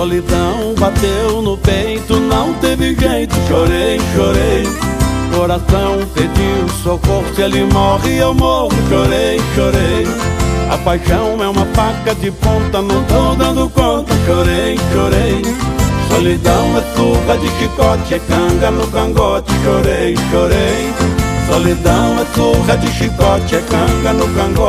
Solidão bateu no peito, não teve jeito, chorei, chorei. Coração pediu socorro, se ele morre eu morro, chorei, chorei. A paixão é uma faca de ponta, não tô dando conta, chorei, chorei. Solidão é surra de chicote, é canga no cangote, chorei, chorei. Solidão é surra de chicote, é canga no cangote,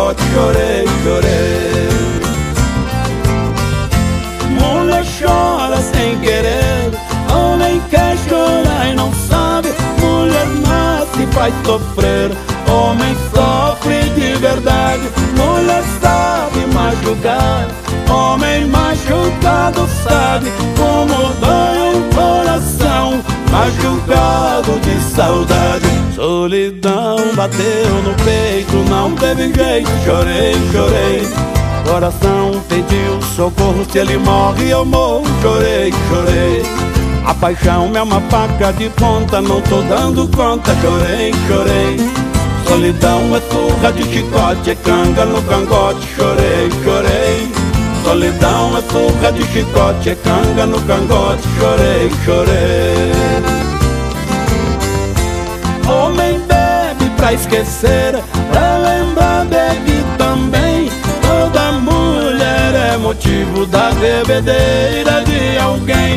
sofrer, homem sofre de verdade. Mulher sabe machucar, homem machucado sabe como dói o coração, machucado de saudade. Solidão bateu no peito, não teve jeito, chorei, chorei. Coração pediu socorro, se ele morre eu morro, chorei, chorei. A paixão é uma faca de ponta, não tô dando conta, chorei, chorei. Solidão é surra de chicote, é canga no cangote, chorei, chorei. Solidão é surra de chicote, é canga no cangote, chorei, chorei. Homem bebe pra esquecer, pra lembrar bebe também. Toda mulher é motivo da bebedeira de alguém.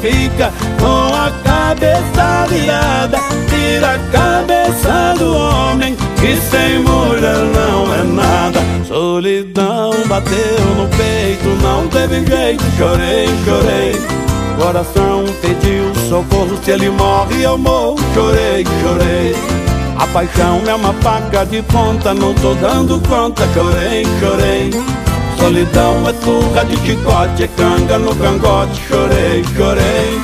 Fica com a cabeça virada, tira a cabeça do homem que sem mulher não é nada. Solidão bateu no peito, não teve jeito, chorei, chorei. Coração pediu socorro, se ele morre eu morro, chorei, chorei. A paixão é uma faca de ponta, não tô dando conta, chorei, chorei. Solidão é surra de chicote, é canga no cangote, chorei, chorei.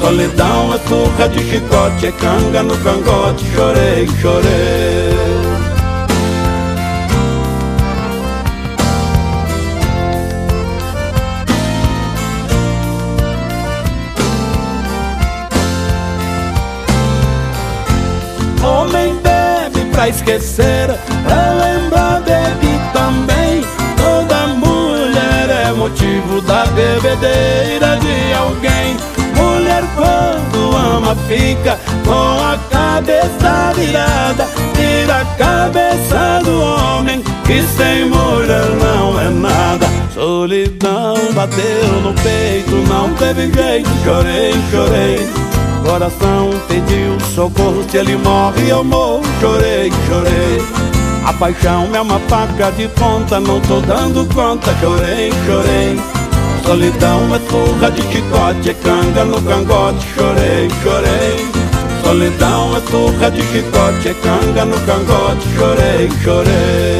Solidão é surra de chicote, é canga no cangote, chorei, chorei. Homem bebe pra esquecer, da bebedeira de alguém. Mulher quando ama fica com a cabeça virada, tira a cabeça do homem que sem mulher não é nada. Solidão bateu no peito, não teve jeito, chorei, chorei. Coração pediu socorro, se ele morre eu morro, chorei, chorei. A paixão é uma faca de ponta, não tô dando conta, chorei, chorei. Solidão é surra de chicote, é canga no cangote, chorei, chorei. Solidão é surra de chicote, é canga no cangote, chorei, chorei.